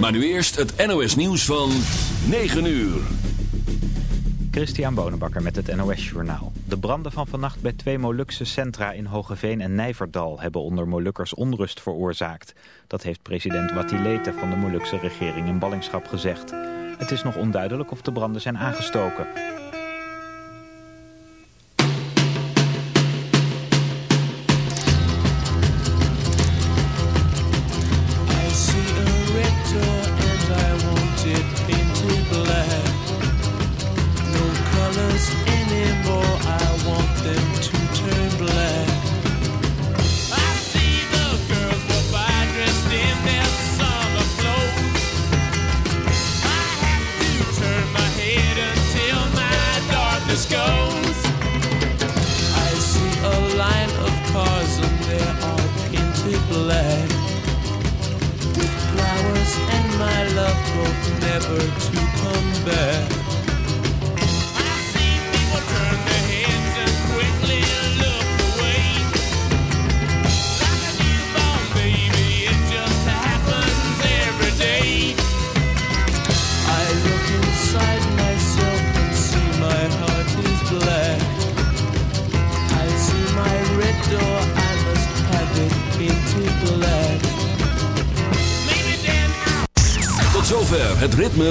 Maar nu eerst het NOS nieuws van 9 uur. Christian Bonenbakker met het NOS Journaal. De branden van vannacht bij twee Molukse centra in Hogeveen en Nijverdal... hebben onder Molukkers onrust veroorzaakt. Dat heeft president Watilete van de Molukse regering in ballingschap gezegd. Het is nog onduidelijk of de branden zijn aangestoken.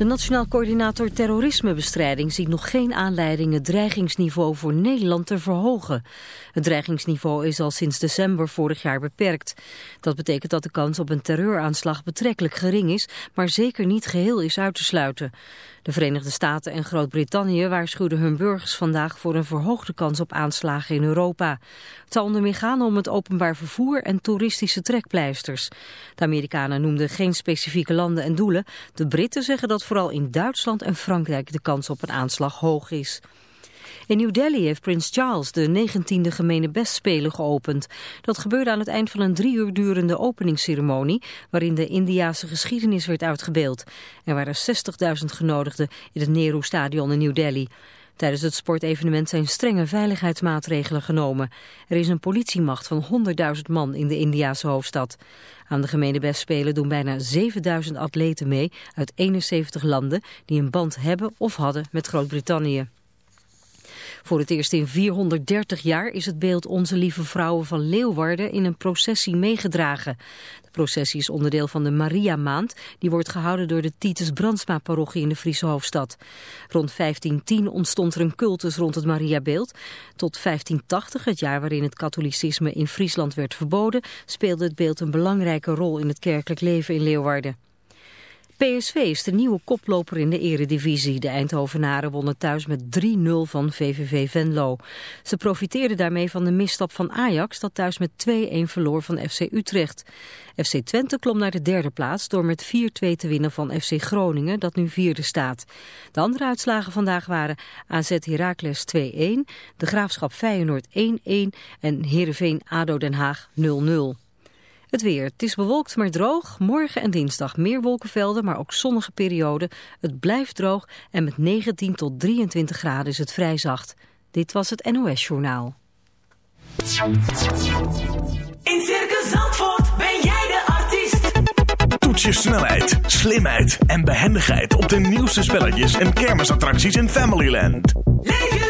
De Nationaal Coördinator Terrorismebestrijding ziet nog geen aanleiding het dreigingsniveau voor Nederland te verhogen. Het dreigingsniveau is al sinds december vorig jaar beperkt. Dat betekent dat de kans op een terreuraanslag betrekkelijk gering is, maar zeker niet geheel is uit te sluiten. De Verenigde Staten en Groot-Brittannië waarschuwden hun burgers vandaag voor een verhoogde kans op aanslagen in Europa. Het zal onder meer gaan om het openbaar vervoer en toeristische trekpleisters. De Amerikanen noemden geen specifieke landen en doelen. De Britten zeggen dat vooral in Duitsland en Frankrijk de kans op een aanslag hoog is. In New Delhi heeft prins Charles de 19e gemene bestspelen geopend. Dat gebeurde aan het eind van een drie uur durende openingsceremonie... waarin de Indiase geschiedenis werd uitgebeeld. Er waren 60.000 genodigden in het Nehru-stadion in New Delhi. Tijdens het sportevenement zijn strenge veiligheidsmaatregelen genomen. Er is een politiemacht van 100.000 man in de Indiase hoofdstad. Aan de gemene bestspelen doen bijna 7000 atleten mee uit 71 landen... die een band hebben of hadden met Groot-Brittannië. Voor het eerst in 430 jaar is het beeld Onze Lieve Vrouwen van Leeuwarden in een processie meegedragen. De processie is onderdeel van de Maria-maand. Die wordt gehouden door de Titus Brandsma-parochie in de Friese hoofdstad. Rond 1510 ontstond er een cultus rond het Mariabeeld. Tot 1580, het jaar waarin het katholicisme in Friesland werd verboden, speelde het beeld een belangrijke rol in het kerkelijk leven in Leeuwarden. PSV is de nieuwe koploper in de eredivisie. De Eindhovenaren wonnen thuis met 3-0 van VVV Venlo. Ze profiteerden daarmee van de misstap van Ajax dat thuis met 2-1 verloor van FC Utrecht. FC Twente klom naar de derde plaats door met 4-2 te winnen van FC Groningen dat nu vierde staat. De andere uitslagen vandaag waren AZ Heracles 2-1, de Graafschap Feyenoord 1-1 en Heerenveen ADO Den Haag 0-0. Het weer. Het is bewolkt maar droog. Morgen en dinsdag meer wolkenvelden, maar ook zonnige perioden. Het blijft droog en met 19 tot 23 graden is het vrij zacht. Dit was het NOS Journaal. In Circus Zandvoort ben jij de artiest. Toets je snelheid, slimheid en behendigheid op de nieuwste spelletjes en kermisattracties in Familyland. Leef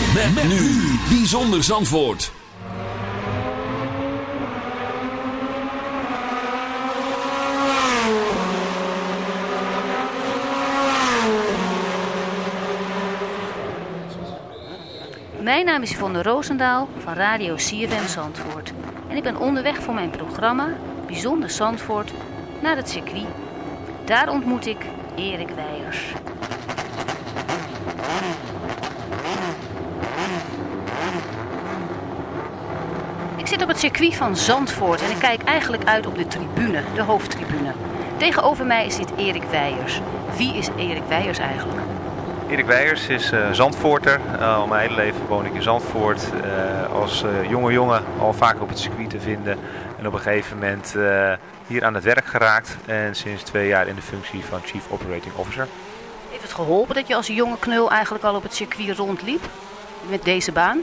Met, nu bijzonder Zandvoort. Mijn naam is Yvonne Roosendaal van Radio CFM Zandvoort. En ik ben onderweg voor mijn programma Bijzonder Zandvoort naar het circuit. Daar ontmoet ik Erik Weijers. Zit op het circuit van Zandvoort en ik kijk eigenlijk uit op de tribune, de hoofdtribune. Tegenover mij zit Erik Weijers. Wie is Erik Weijers eigenlijk? Erik Weijers is uh, Zandvoorter. Uh, al mijn hele leven woon ik in Zandvoort. Uh, als jonge jongen al vaak op het circuit te vinden. En op een gegeven moment hier aan het werk geraakt. En sinds twee jaar in de functie van Chief Operating Officer. Heeft het geholpen dat je als jonge knul eigenlijk al op het circuit rondliep? Met deze baan?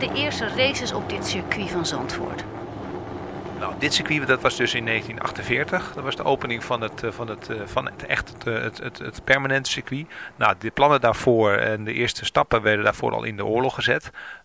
De eerste races op dit circuit van Zandvoort? Nou, dit circuit dat was dus in 1948. Dat was de opening van het, eh, van het, eh, van het echt het, eh, het, het, het permanente circuit. Nou, de plannen daarvoor en de eerste stappen werden daarvoor al in de oorlog gezet.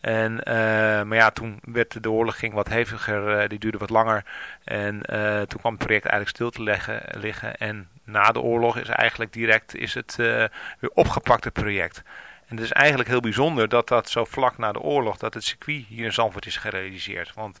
En, uh, maar ja, toen werd de oorlog ging wat heviger, uh, die duurde wat langer. En uh, toen kwam het project eigenlijk stil te leggen, liggen. En na de oorlog is eigenlijk direct is het weer opgepakt, het project. En het is eigenlijk heel bijzonder dat dat zo vlak na de oorlog, dat het circuit hier in Zandvoort is gerealiseerd. Want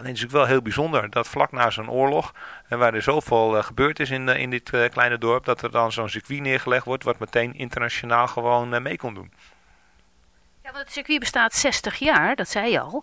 Alleen is het wel heel bijzonder dat vlak na zo'n oorlog, en waar er zoveel uh, gebeurd is in, in dit kleine dorp, dat er dan zo'n circuit neergelegd wordt wat meteen internationaal gewoon mee kon doen. Ja, want het circuit bestaat 60 jaar, dat zei je al.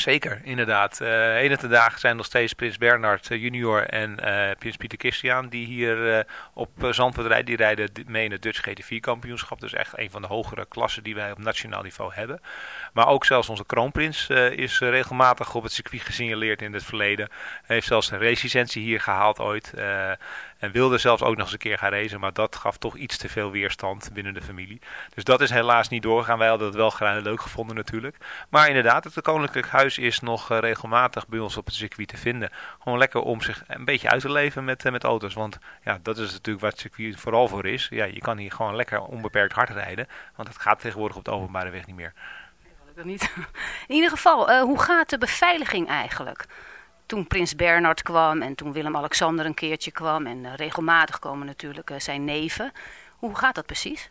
Zeker, inderdaad. Uh, een de dagen zijn nog steeds Prins Bernhard uh, junior en uh, Prins Pieter Christian die hier op Zandvoort rijden. Die rijden mee in het Dutch GT4 kampioenschap. Dus echt een van de hogere klassen die wij op nationaal niveau hebben. Maar ook zelfs onze kroonprins is regelmatig op het circuit gesignaleerd in het verleden. Hij heeft zelfs een racelicentie hier gehaald ooit. En wilde zelfs ook nog eens een keer gaan racen, maar dat gaf toch iets te veel weerstand binnen de familie. Dus dat is helaas niet doorgegaan. Wij hadden het wel graag leuk gevonden natuurlijk. Maar inderdaad, het Koninklijk Huis is nog regelmatig bij ons op het circuit te vinden. Gewoon lekker om zich een beetje uit te leven met, met auto's. Want ja, dat is natuurlijk wat het circuit vooral voor is. Ja, je kan hier gewoon lekker onbeperkt hard rijden. Want het gaat tegenwoordig op de openbare weg niet meer. Niet. In ieder geval, uh, hoe gaat de beveiliging eigenlijk? toen prins Bernhard kwam en toen Willem-Alexander een keertje kwam. En uh, regelmatig komen natuurlijk uh, zijn neven. Hoe gaat dat precies?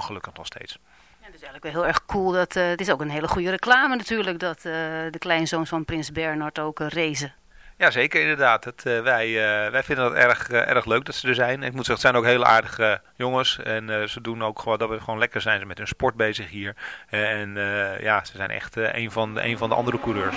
gelukkig nog steeds. Ja, het is eigenlijk wel heel erg cool. Dat, uh, het is ook een hele goede reclame natuurlijk dat uh, de kleinzoons van Prins Bernhard ook uh, racen. Ja, zeker inderdaad. Het, wij, wij vinden het erg, erg leuk dat ze er zijn. Ik moet zeggen, het zijn ook hele aardige jongens. En ze doen ook gewoon, dat we gewoon lekker zijn ze met hun sport bezig hier. en ja, ze zijn echt een, van de, een van de andere coureurs.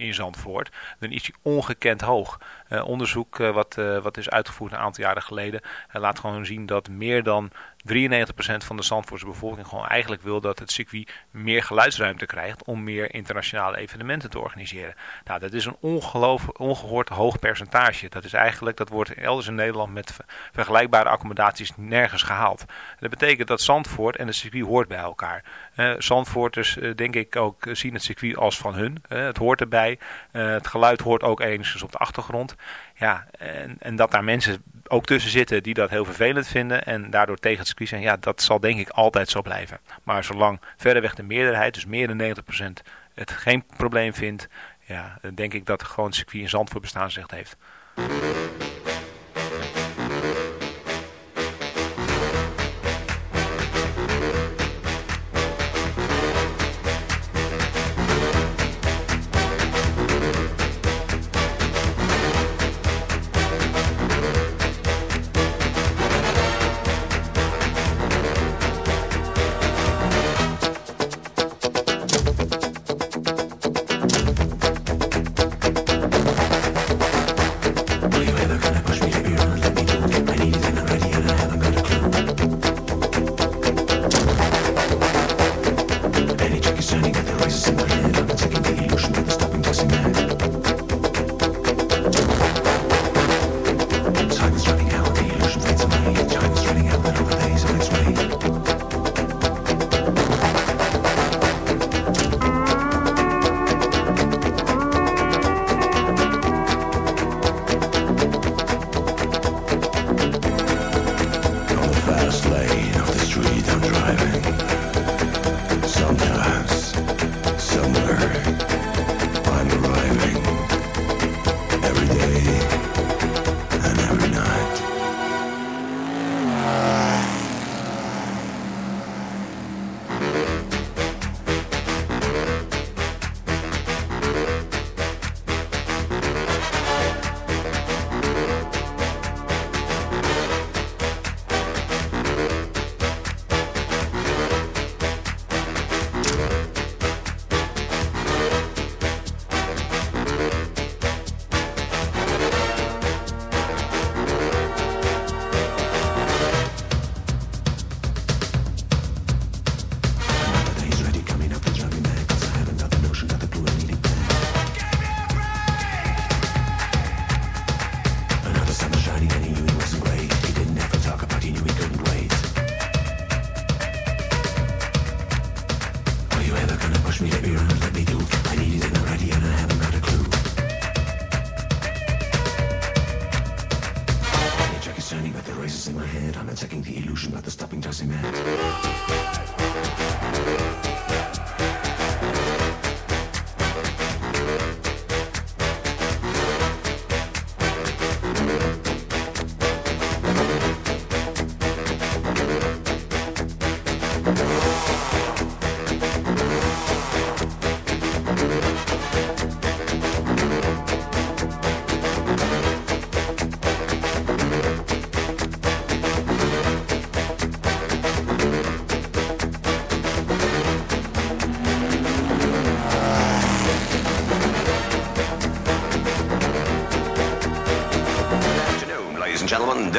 in Zandvoort, dan is die ongekend hoog. Eh, onderzoek eh, wat, eh, wat is uitgevoerd een aantal jaren geleden laat gewoon zien dat meer dan 93% van de Zandvoortse bevolking gewoon eigenlijk wil dat het circuit meer geluidsruimte krijgt om meer internationale evenementen te organiseren. Nou, dat is een ongehoord hoog percentage. Dat is eigenlijk, dat wordt elders in Nederland met ver- vergelijkbare accommodaties nergens gehaald. Dat betekent dat Zandvoort en het circuit hoort bij elkaar. Eh Zandvoorters, denk ik, ook zien het circuit als van hun. Het hoort erbij. Het geluid hoort ook enigszins op de achtergrond. Ja, en, en dat daar mensen ook tussen zitten die dat heel vervelend vinden en daardoor tegen het circuit zijn, ja, dat zal denk ik altijd zo blijven. Maar zolang verreweg de meerderheid, dus meer dan 90%, het geen probleem vindt, ja, denk ik dat gewoon het circuit in Zandvoort bestaansrecht heeft.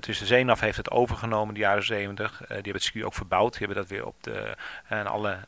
Dus de CENAF heeft het overgenomen in de jaren 70. die hebben het circuit ook verbouwd. Die hebben dat weer op de, en alle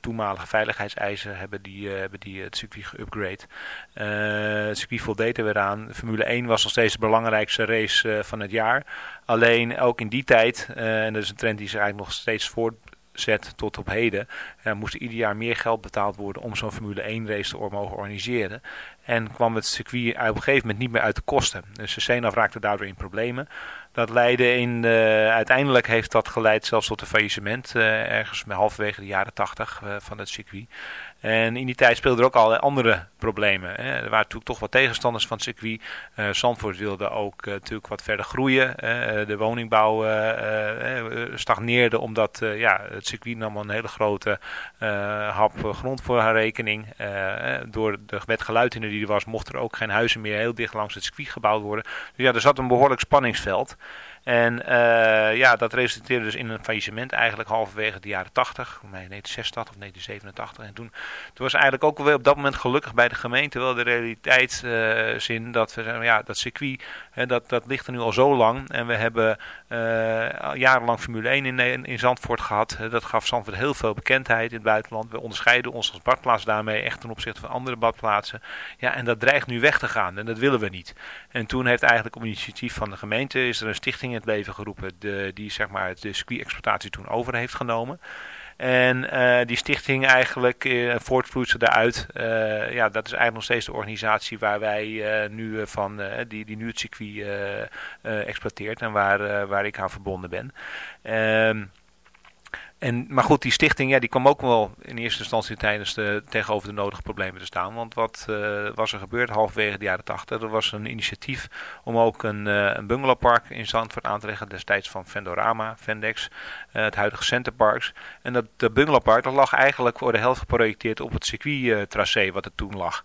toenmalige veiligheidseisen hebben die, hebben die het circuit geüpgrade. Het circuit voldeed er weer aan. Formule 1 was nog steeds de belangrijkste race van het jaar. Alleen ook in die tijd, en dat is een trend die zich eigenlijk nog steeds voortzet tot op heden, moest ieder jaar meer geld betaald worden om zo'n Formule 1 race te mogen organiseren. En kwam het circuit op een gegeven moment niet meer uit de kosten. Dus de CNAF raakte daardoor in problemen. Dat leidde in, uiteindelijk heeft dat geleid zelfs tot een faillissement, ergens halverwege de jaren 80 van het circuit. En in die tijd speelden er ook allerlei andere problemen. Hè. Er waren natuurlijk toch wat tegenstanders van het circuit. Uh, Zandvoort wilde ook uh, natuurlijk wat verder groeien. Uh, de woningbouw stagneerde omdat ja, het circuit nam een hele grote hap grond voor haar rekening. door de wet geluidhinder die er was, mochten er ook geen huizen meer heel dicht langs het circuit gebouwd worden. Dus ja, er zat een behoorlijk spanningsveld. En uh, ja, dat resulteerde dus in een faillissement eigenlijk halverwege de jaren 80, 1986 of 1987. En toen, toen was eigenlijk ook weer op dat moment gelukkig bij de gemeente wel de realiteitszin uh, dat we zeggen, ja, dat circuit, hè, dat, dat ligt er nu al zo lang. En we hebben jarenlang Formule 1 in, in Zandvoort gehad. Dat gaf Zandvoort heel veel bekendheid in het buitenland. We onderscheiden ons als badplaats daarmee echt ten opzichte van andere badplaatsen. Ja, en dat dreigt nu weg te gaan en dat willen we niet. En toen heeft eigenlijk op initiatief van de gemeente is er een stichting het leven geroepen de, die zeg maar de circuit-exploitatie toen over heeft genomen. En uh, die stichting eigenlijk uh, voortvloeit daaruit. Uh, ja, dat is eigenlijk nog steeds de organisatie waar wij nu van, die, die nu het circuit exploiteert en waar, waar ik aan verbonden ben. En, maar goed, die stichting ja, die kwam ook wel in eerste instantie tijdens de, tegenover de nodige problemen te staan. Want wat uh, was er gebeurd halverwege de jaren 80? Er was een initiatief om ook een, uh, een bungalowpark in Zandvoort aan te leggen. Destijds van Vendorama, Vendex, uh, het huidige Centerparks. En dat bungalowpark dat lag eigenlijk voor de helft geprojecteerd op het circuit-tracé wat er toen lag.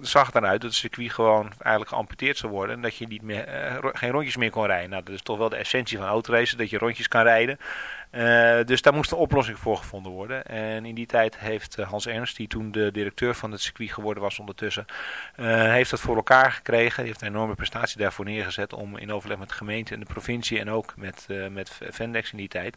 zag eruit dat het circuit gewoon eigenlijk geamputeerd zou worden. En dat je niet meer, uh, geen rondjes meer kon rijden. Nou, dat is toch wel de essentie van autoracen, dat je rondjes kan rijden. Uh, dus daar moest een oplossing voor gevonden worden. En in die tijd heeft uh, Hans Ernst, die toen de directeur van het circuit geworden was ondertussen, heeft dat voor elkaar gekregen. Die heeft een enorme prestatie daarvoor neergezet om in overleg met de gemeente en de provincie en ook met, met Vendex in die tijd,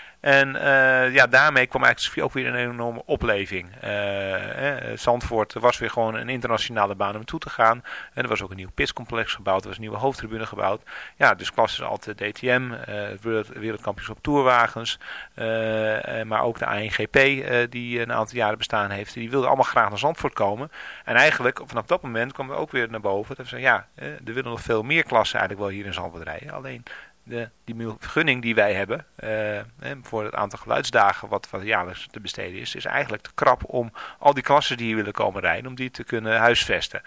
En uh, ja, daarmee kwam eigenlijk ook weer een enorme opleving. Uh, eh, Zandvoort was weer gewoon een internationale baan om naartoe te gaan. En er was ook een nieuw pitscomplex gebouwd, er was een nieuwe hoofdtribune gebouwd. Ja, dus klassen de DTM, uh, wereldkampioens op toerwagens, maar ook de ANGP die een aantal jaren bestaan heeft. Die wilden allemaal graag naar Zandvoort komen. En eigenlijk vanaf dat moment kwam er ook weer naar boven. Dat we zeiden, ja, er willen nog veel meer klassen eigenlijk wel hier in Zandvoort rijden. Alleen de, die vergunning die wij hebben uh, voor het aantal geluidsdagen wat, wat jaarlijks te besteden is, is eigenlijk te krap om al die klassen die hier willen komen rijden, om die te kunnen huisvesten.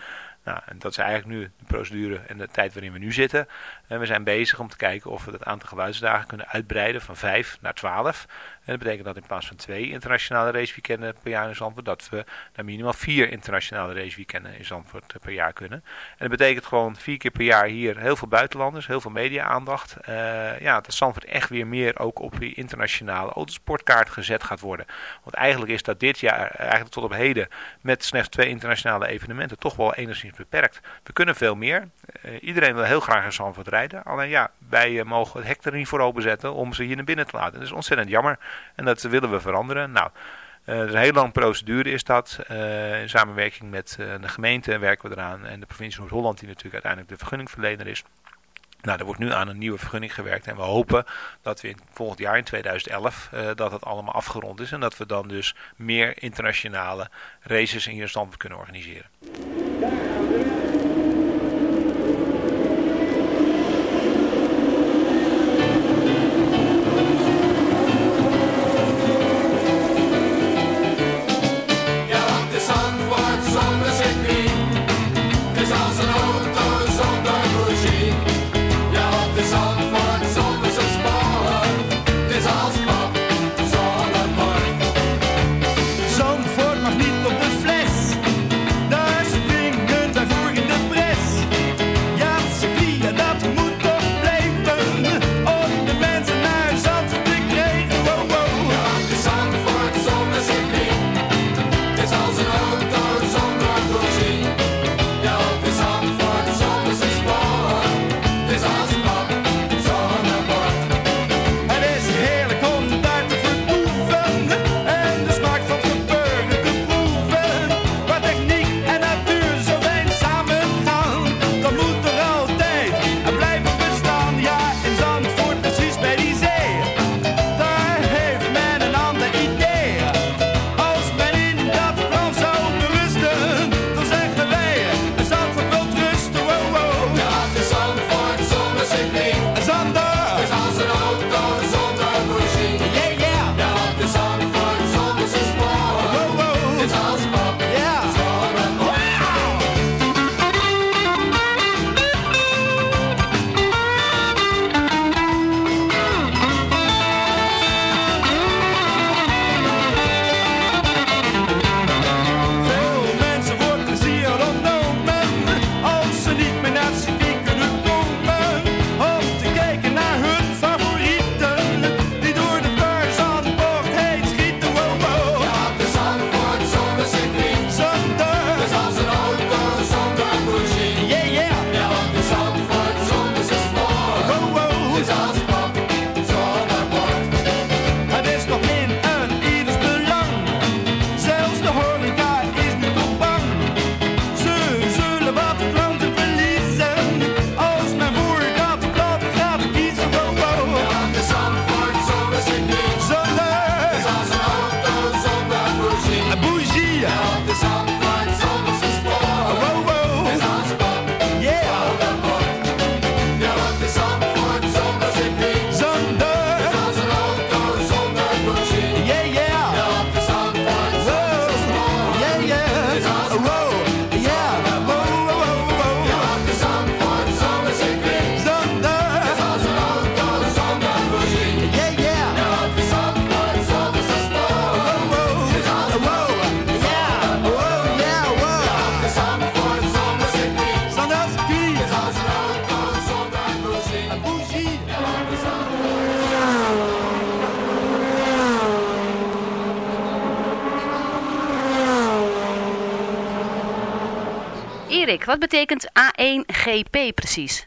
Nou, en dat is eigenlijk nu de procedure en de tijd waarin we nu zitten. En we zijn bezig om te kijken of we het aantal geluidsdagen kunnen uitbreiden van 5 naar 12. En dat betekent dat in plaats van twee internationale raceweekenden per jaar in Zandvoort, dat we naar minimaal vier internationale raceweekenden in Zandvoort per jaar kunnen. En dat betekent gewoon vier keer per jaar hier heel veel buitenlanders, heel veel media-aandacht. Eh, ja, dat Zandvoort echt weer meer ook op die internationale autosportkaart gezet gaat worden. Want eigenlijk is dat dit jaar, eigenlijk tot op heden, met slechts twee internationale evenementen, toch wel enigszins beperkt. We kunnen veel meer. Iedereen wil heel graag in Zandvoort rijden. Alleen ja, wij mogen het hek er niet voor openzetten om ze hier naar binnen te laten. Dat is ontzettend jammer. En dat willen we veranderen. Nou, is een heel lang procedure is dat. Uh, in samenwerking met uh, de gemeente werken we eraan. En de provincie Noord-Holland die natuurlijk uiteindelijk de vergunningverlener is. Nou, er wordt nu aan een nieuwe vergunning gewerkt. En we hopen dat we in volgend jaar, in 2011, dat het allemaal afgerond is. En dat we dan dus meer internationale races in stand kunnen organiseren. Erik, wat betekent A1GP precies?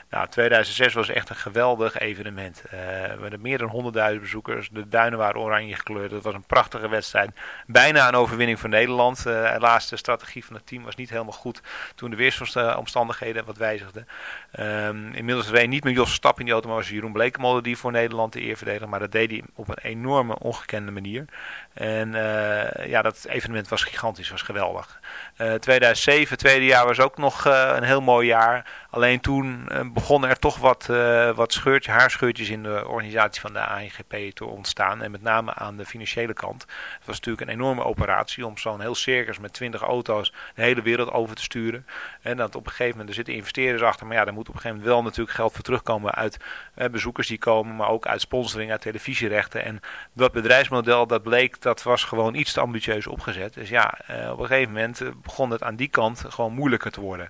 Nou, 2006 was echt een geweldig evenement. Eh, we hadden meer dan 100.000 bezoekers. De duinen waren oranje gekleurd. Het was een prachtige wedstrijd. Bijna een overwinning voor Nederland. Eh, helaas, de strategie van het team was niet helemaal goed toen de weersomstandigheden wat wijzigden. Ehm, inmiddels reed niet meer Jos Verstappen in die auto, maar was Jeroen Blekemolen die voor Nederland de eer verdedigde. Maar dat deed hij op een enorme, ongekende manier. En eh, ja, dat evenement was gigantisch, was geweldig. Eh 2007, tweede jaar, was ook nog eh, een heel mooi jaar. Alleen toen eh, begonnen er toch wat, eh, wat scheurtje, haarscheurtjes in de organisatie van de ANGP te ontstaan. En met name aan de financiële kant. Het was natuurlijk een enorme operatie om zo'n heel circus met 20 auto's de hele wereld over te sturen. En dat op een gegeven moment, er zitten investeerders achter. Maar ja, daar moet op een gegeven moment wel natuurlijk geld voor terugkomen uit eh, bezoekers die komen. Maar ook uit sponsoring, uit televisierechten. En dat bedrijfsmodel, dat bleek, dat was gewoon iets te ambitieus opgezet. Dus ja, eh, op een gegeven moment eh, begon het aan die kant gewoon moeilijker te worden.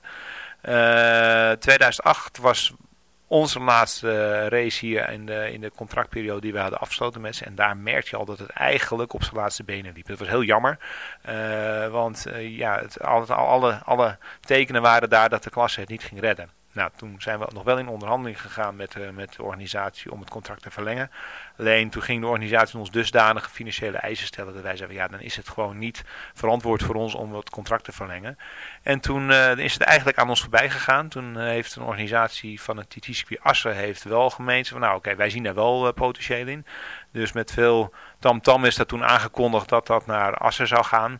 Eh, 2008 was onze laatste race hier in de, in de contractperiode die we hadden afgesloten met ze. En daar merkte je al dat het eigenlijk op zijn laatste benen liep. Dat was heel jammer. eh, want eh, ja, het, alle, alle, alle tekenen waren daar dat de klasse het niet ging redden. Nou, toen zijn we nog wel in onderhandeling gegaan met, eh, met de organisatie om het contract te verlengen. Alleen toen ging de organisatie ons dusdanige financiële eisen stellen dat wij zeiden, ja, dan is het gewoon niet verantwoord voor ons om het contract te verlengen. En toen eh, is het eigenlijk aan ons voorbij gegaan. Toen eh, heeft een organisatie van het TT-circuit Assen heeft wel gemeend van, nou oké, wij zien daar wel potentieel in. Dus met veel tamtam is dat toen aangekondigd dat dat naar Assen zou gaan.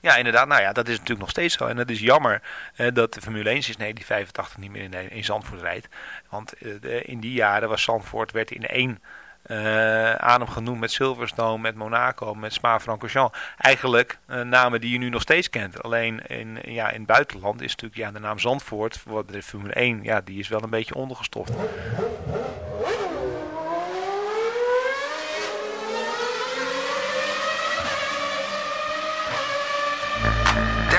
Ja, inderdaad. Nou ja, dat is natuurlijk nog steeds zo. En het is jammer eh, dat de Formule 1 sinds 1985 niet meer in, in Zandvoort rijdt. Want eh, in die jaren was Zandvoort werd in één eh, adem genoemd met Silverstone, met Monaco, met Spa-Francorchamps. Eigenlijk eh, namen die je nu nog steeds kent. Alleen in, ja, in het buitenland is natuurlijk ja, de naam Zandvoort, wat de Formule 1, ja, die is wel een beetje ondergestoft.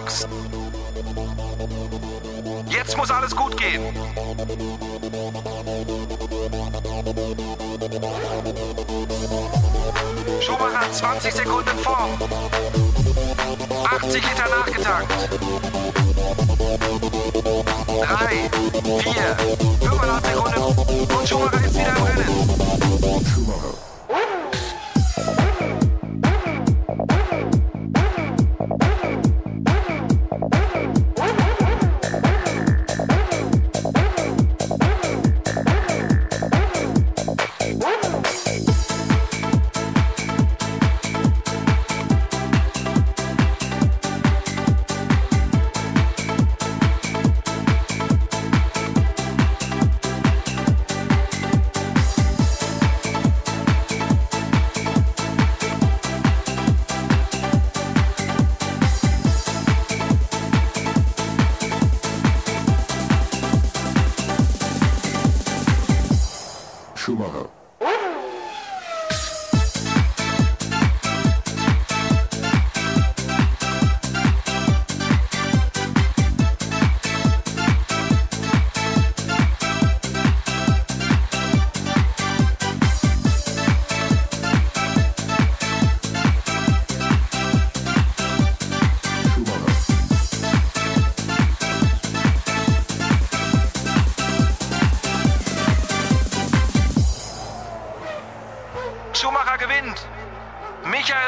Box. Jetzt muss alles gut gehen. Schumacher 20 Sekunden vor. 80 Liter nachgetankt. 3, 4, 5,5 Sekunden und Schumacher ist wieder im Rennen. Schumacher.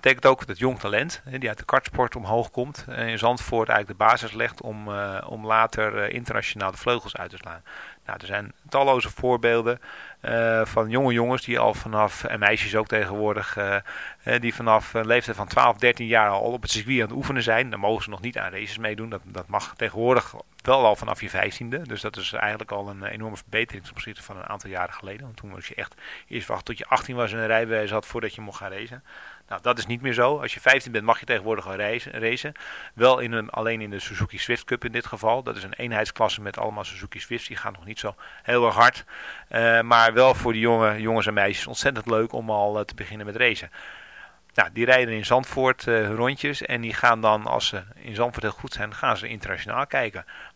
Betekent ook dat jong talent, die uit de kartsport omhoog komt, in Zandvoort eigenlijk de basis legt om, eh, om later eh, internationaal de vleugels uit te slaan. Nou, er zijn talloze voorbeelden eh, van jonge jongens die al vanaf, en meisjes ook tegenwoordig, die vanaf een leeftijd van 12, 13 jaar al op het circuit aan het oefenen zijn. Dan mogen ze nog niet aan races meedoen. Dat, dat mag tegenwoordig wel al vanaf je 15e. Dus dat is eigenlijk al een enorme verbetering ten opzichte van een aantal jaren geleden. Want toen moest je echt eerst wachten tot je 18 was en een rijbewijs had voordat je mocht gaan racen. Nou, dat is niet meer zo. Als je 15 bent mag je tegenwoordig al racen. Wel in een, alleen in de Suzuki Swift Cup in dit geval. Dat is een eenheidsklasse met allemaal Suzuki Swifts. Die gaan nog niet zo heel erg hard. Eh, maar wel voor die jonge, jongens en meisjes ontzettend leuk om al eh, te beginnen met racen. Nou, die rijden in Zandvoort hun rondjes en die gaan dan, als ze in Zandvoort heel goed zijn, gaan ze internationaal kijken.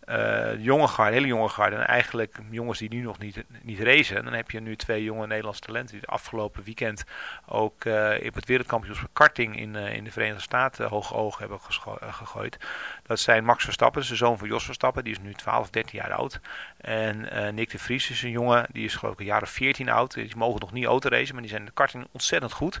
eh, jonge garde, hele jonge garde. En eigenlijk jongens die nu nog niet, niet racen. Dan heb je nu twee jonge Nederlandse talenten die het afgelopen weekend ook eh op het wereldkampioenschap karting in, eh, in de Verenigde Staten hoge ogen hebben gegooid. Dat zijn Max Verstappen, de zoon van Jos Verstappen. Die is nu 12, 13 jaar oud. En Nick de Vries is een jongen, die is geloof ik een jaar of 14 oud. Die mogen nog niet autoracen, maar die zijn in de karting ontzettend goed.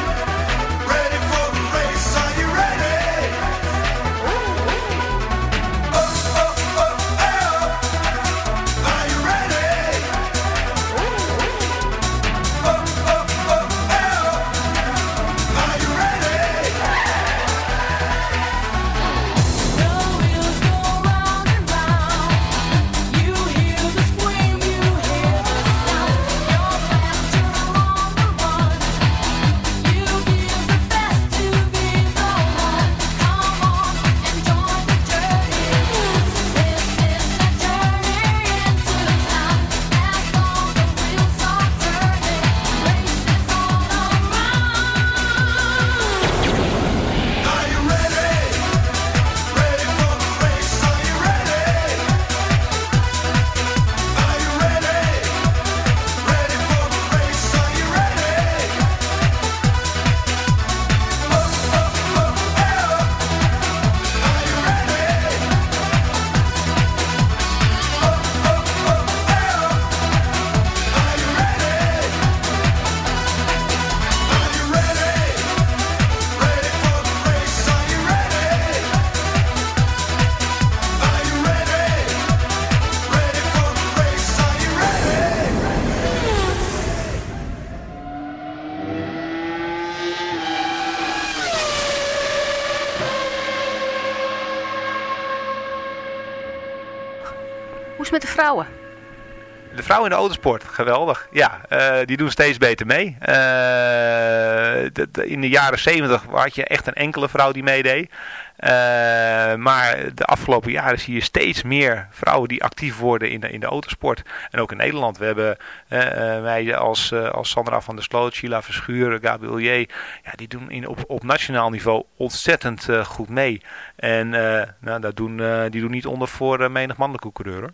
met de vrouwen? De vrouwen in de autosport, geweldig. Ja, eh, die doen steeds beter mee. Eh, in de jaren 70 had je echt een enkele vrouw die meedeed. Eh, maar de afgelopen jaren zie je steeds meer vrouwen die actief worden in de, in de autosport. En ook in Nederland. We hebben wij als, als Sandra van der Sloot, Sheila Verschuur, Gabriel J. Ja, die doen in, op, op nationaal niveau ontzettend goed mee. En nou, dat doen, die doen niet onder voor menig mannelijke coureur.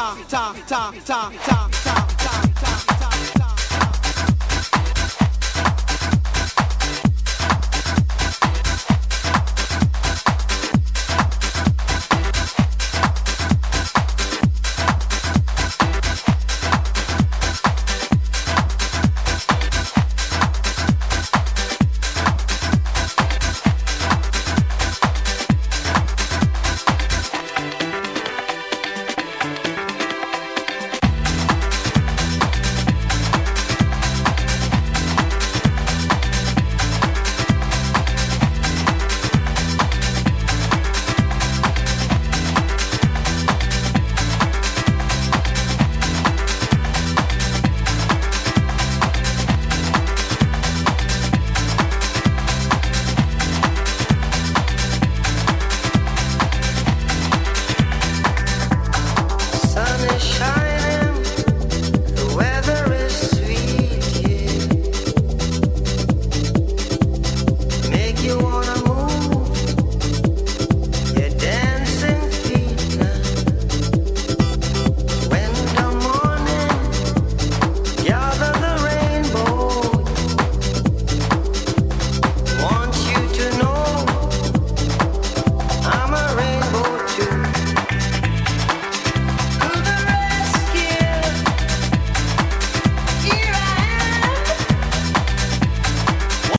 Ta, ta, ta, ta, ta, ta.